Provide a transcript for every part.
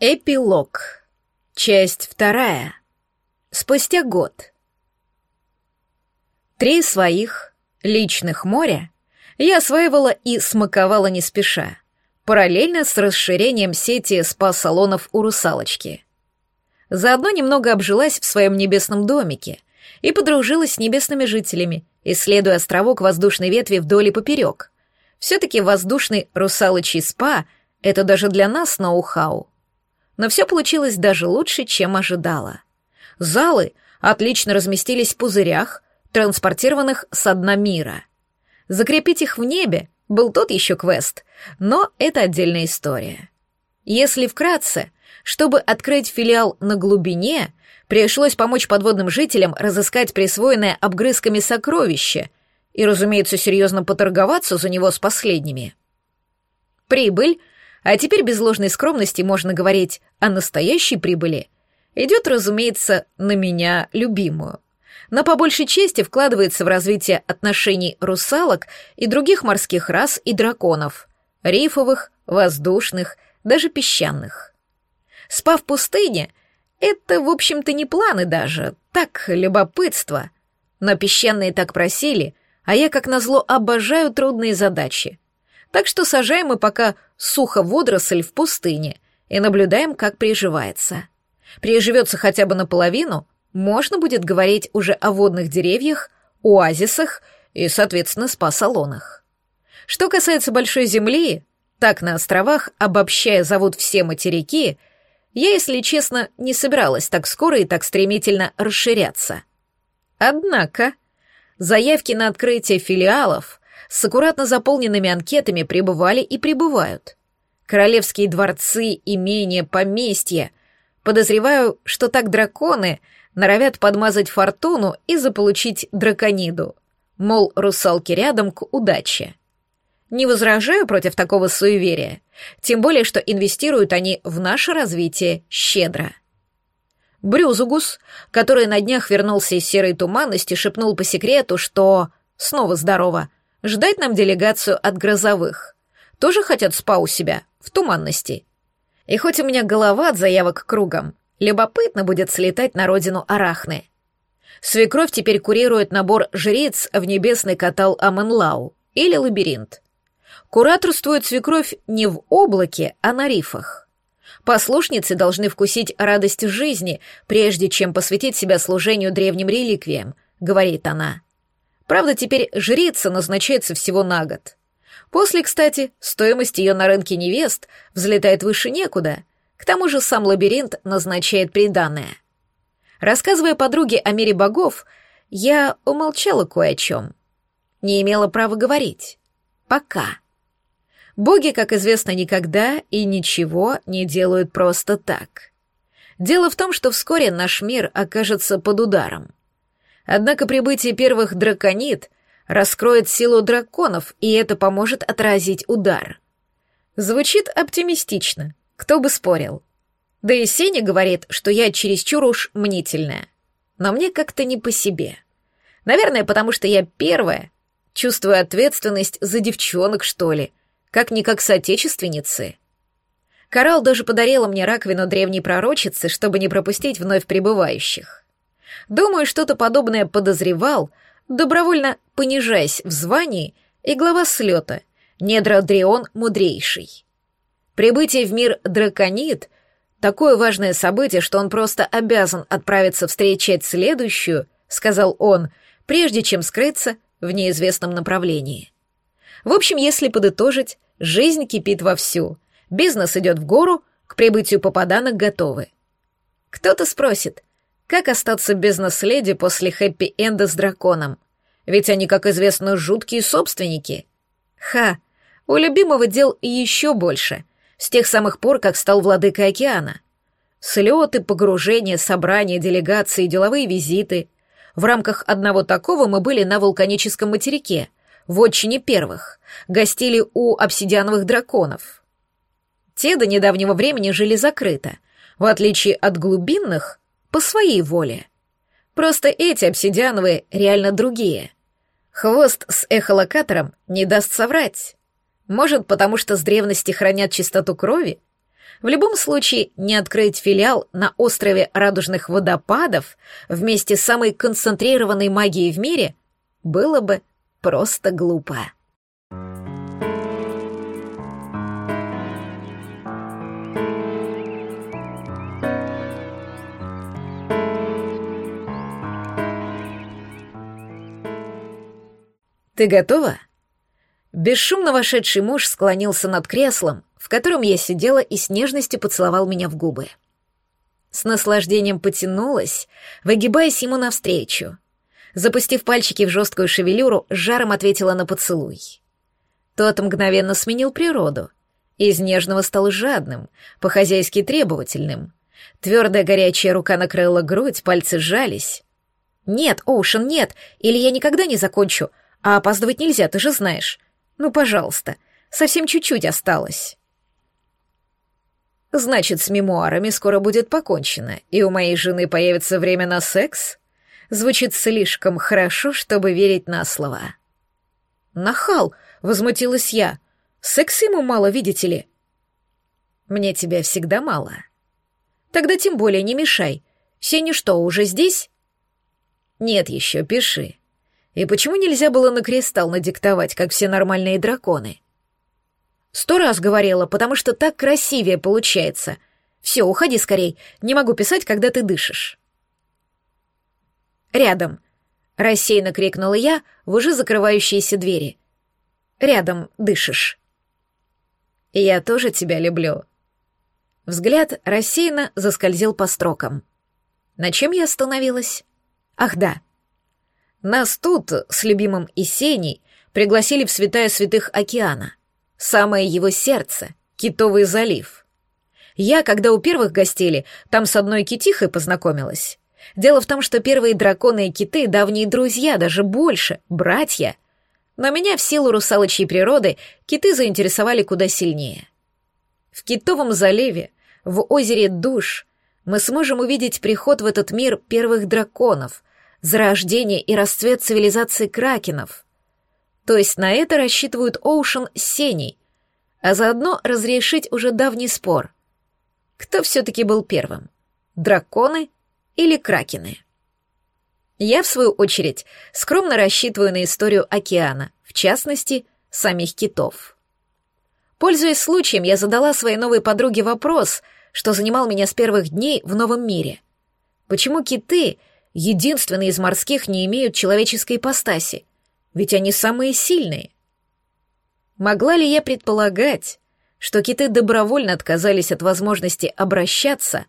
Эпилог. Часть вторая. Спустя год. Три своих личных моря я осваивала и смаковала не спеша, параллельно с расширением сети спа-салонов у русалочки. Заодно немного обжилась в своем небесном домике и подружилась с небесными жителями, исследуя островок воздушной ветви вдоль и поперек. Все-таки воздушный русалочий спа — это даже для нас ноу-хау — но все получилось даже лучше, чем ожидала. Залы отлично разместились в пузырях, транспортированных с дна мира. Закрепить их в небе был тот еще квест, но это отдельная история. Если вкратце, чтобы открыть филиал на глубине, пришлось помочь подводным жителям разыскать присвоенное обгрызками сокровище и, разумеется, серьезно поторговаться за него с последними. Прибыль — а теперь без ложной скромности можно говорить о настоящей прибыли. Идет, разумеется, на меня любимую. Но по большей части вкладывается в развитие отношений русалок и других морских рас и драконов. Рифовых, воздушных, даже песчаных. Спа в пустыне — это, в общем-то, не планы даже, так, любопытство. Но песчаные так просили, а я, как назло, обожаю трудные задачи — так что сажаем мы пока сухо водоросль в пустыне и наблюдаем, как приживается. Приживется хотя бы наполовину, можно будет говорить уже о водных деревьях, оазисах и, соответственно, спа-салонах. Что касается Большой Земли, так на островах, обобщая, зовут все материки, я, если честно, не собиралась так скоро и так стремительно расширяться. Однако, заявки на открытие филиалов с аккуратно заполненными анкетами прибывали и прибывают. Королевские дворцы, имения, поместья. Подозреваю, что так драконы норовят подмазать фортуну и заполучить дракониду. Мол, русалки рядом к удаче. Не возражаю против такого суеверия, тем более, что инвестируют они в наше развитие щедро. Брюзугус, который на днях вернулся из серой туманности, шепнул по секрету, что... Снова здорово. Ждать нам делегацию от грозовых. Тоже хотят спа у себя, в туманности. И хоть у меня голова от заявок кругом, любопытно будет слетать на родину Арахны. Свекровь теперь курирует набор жриц в небесный катал Аменлау или лабиринт. Кураторствует свекровь не в облаке, а на рифах. Послушницы должны вкусить радость жизни, прежде чем посвятить себя служению древним реликвиям, говорит она. Правда, теперь жрица назначается всего на год. После, кстати, стоимость ее на рынке невест взлетает выше некуда. К тому же сам лабиринт назначает приданное. Рассказывая подруге о мире богов, я умолчала кое о чем. Не имела права говорить. Пока. Боги, как известно, никогда и ничего не делают просто так. Дело в том, что вскоре наш мир окажется под ударом. Однако прибытие первых драконит раскроет силу драконов, и это поможет отразить удар. Звучит оптимистично, кто бы спорил. Да и Сеня говорит, что я чересчур уж мнительная. Но мне как-то не по себе. Наверное, потому что я первая, чувствую ответственность за девчонок, что ли, как-никак соотечественницы. Коралл даже подарила мне раковину древней пророчицы, чтобы не пропустить вновь прибывающих. Думаю, что-то подобное подозревал, добровольно понижаясь в звании, и глава слета, Недрадрион Мудрейший. Прибытие в мир драконит — такое важное событие, что он просто обязан отправиться встречать следующую, сказал он, прежде чем скрыться в неизвестном направлении. В общем, если подытожить, жизнь кипит вовсю, бизнес идет в гору, к прибытию попаданок готовы. Кто-то спросит, как остаться без наследия после хэппи-энда с драконом? Ведь они, как известно, жуткие собственники. Ха, у любимого дел еще больше, с тех самых пор, как стал владыкой океана. Слеты, погружения, собрания, делегации, деловые визиты. В рамках одного такого мы были на вулканическом материке, в отчине первых, гостили у обсидиановых драконов. Те до недавнего времени жили закрыто. В отличие от глубинных, по своей воле. Просто эти обсидиановые реально другие. Хвост с эхолокатором не даст соврать. Может, потому что с древности хранят чистоту крови? В любом случае, не открыть филиал на острове Радужных водопадов вместе с самой концентрированной магией в мире было бы просто глупо. «Ты готова?» Бесшумно вошедший муж склонился над креслом, в котором я сидела и с нежностью поцеловал меня в губы. С наслаждением потянулась, выгибаясь ему навстречу. Запустив пальчики в жесткую шевелюру, жаром ответила на поцелуй. Тот мгновенно сменил природу. Из нежного стал жадным, по-хозяйски требовательным. Твердая горячая рука накрыла грудь, пальцы сжались. «Нет, Оушен, нет, или я никогда не закончу, а опаздывать нельзя, ты же знаешь. Ну, пожалуйста, совсем чуть-чуть осталось. Значит, с мемуарами скоро будет покончено, и у моей жены появится время на секс? Звучит слишком хорошо, чтобы верить на слова. Нахал, возмутилась я. Секса ему мало, видите ли? Мне тебя всегда мало. Тогда тем более не мешай. Сеня что, уже здесь? Нет еще, пиши. И почему нельзя было на кристалл надиктовать, как все нормальные драконы? Сто раз говорила, потому что так красивее получается. Все, уходи скорей, не могу писать, когда ты дышишь. Рядом. Рассеянно крикнула я в уже закрывающиеся двери. Рядом дышишь. Я тоже тебя люблю. Взгляд рассеянно заскользил по строкам. На чем я остановилась? Ах да, нас тут с любимым Исеней пригласили в святая святых океана, самое его сердце, Китовый залив. Я, когда у первых гостили, там с одной китихой познакомилась. Дело в том, что первые драконы и киты — давние друзья, даже больше, братья. Но меня в силу русалочьей природы киты заинтересовали куда сильнее. В Китовом заливе, в озере Душ, мы сможем увидеть приход в этот мир первых драконов, зарождение и расцвет цивилизации кракенов. То есть на это рассчитывают Оушен с Сеней, а заодно разрешить уже давний спор. Кто все-таки был первым? Драконы или кракены? Я, в свою очередь, скромно рассчитываю на историю океана, в частности, самих китов. Пользуясь случаем, я задала своей новой подруге вопрос, что занимал меня с первых дней в новом мире. Почему киты — единственные из морских не имеют человеческой ипостаси, ведь они самые сильные. Могла ли я предполагать, что киты добровольно отказались от возможности обращаться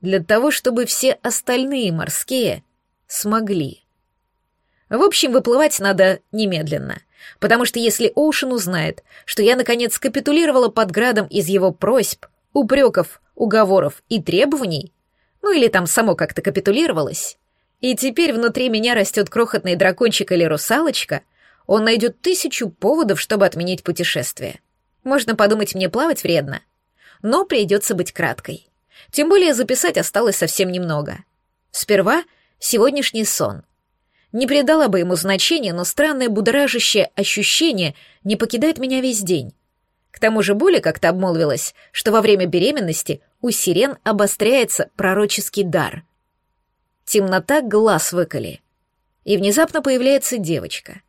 для того, чтобы все остальные морские смогли? В общем, выплывать надо немедленно, потому что если Оушен узнает, что я наконец капитулировала под градом из его просьб, упреков, уговоров и требований, ну или там само как-то капитулировалось, и теперь внутри меня растет крохотный дракончик или русалочка, он найдет тысячу поводов, чтобы отменить путешествие. Можно подумать, мне плавать вредно. Но придется быть краткой. Тем более записать осталось совсем немного. Сперва сегодняшний сон. Не придала бы ему значения, но странное будоражащее ощущение не покидает меня весь день. К тому же Боля как-то обмолвилась, что во время беременности у сирен обостряется пророческий дар — темнота глаз выколи. И внезапно появляется девочка.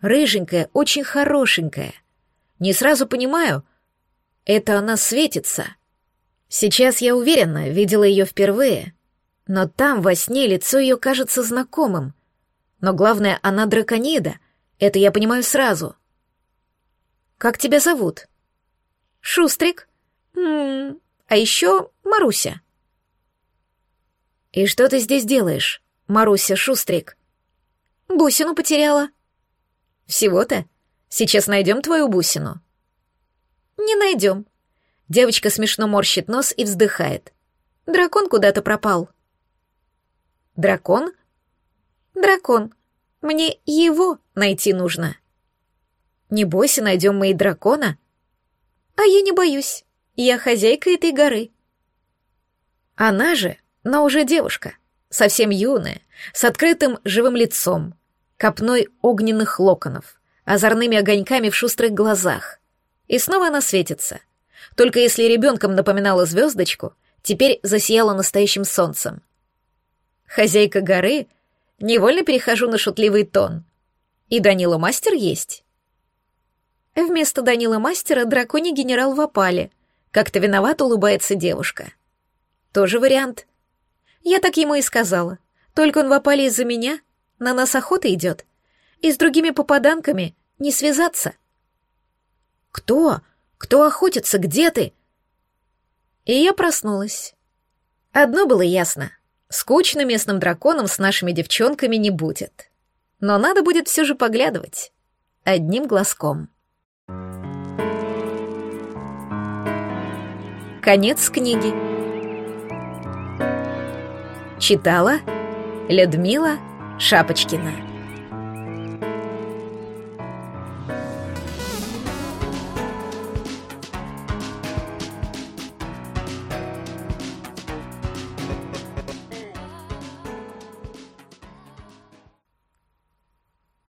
Рыженькая, очень хорошенькая. Не сразу понимаю, это она светится. Сейчас я уверена, видела ее впервые, но там во сне лицо ее кажется знакомым. Но главное, она драконида, это я понимаю сразу. Как тебя зовут? Шустрик. М -м -м. А еще Маруся. «И что ты здесь делаешь, Маруся Шустрик?» «Бусину потеряла». «Всего-то? Сейчас найдем твою бусину». «Не найдем». Девочка смешно морщит нос и вздыхает. «Дракон куда-то пропал». «Дракон?» «Дракон. Мне его найти нужно». «Не бойся, найдем мы и дракона». «А я не боюсь. Я хозяйка этой горы». Она же но уже девушка, совсем юная, с открытым живым лицом, копной огненных локонов, озорными огоньками в шустрых глазах. И снова она светится. Только если ребенком напоминала звездочку, теперь засияла настоящим солнцем. Хозяйка горы, невольно перехожу на шутливый тон. И Данила Мастер есть. Вместо Данила Мастера драконий генерал в опале. Как-то виноват улыбается девушка. Тоже вариант. Я так ему и сказала. Только он в опале из-за меня. На нас охота идет. И с другими попаданками не связаться. Кто? Кто охотится? Где ты? И я проснулась. Одно было ясно. Скучно местным драконам с нашими девчонками не будет. Но надо будет все же поглядывать. Одним глазком. Конец книги. Читала Людмила Шапочкина.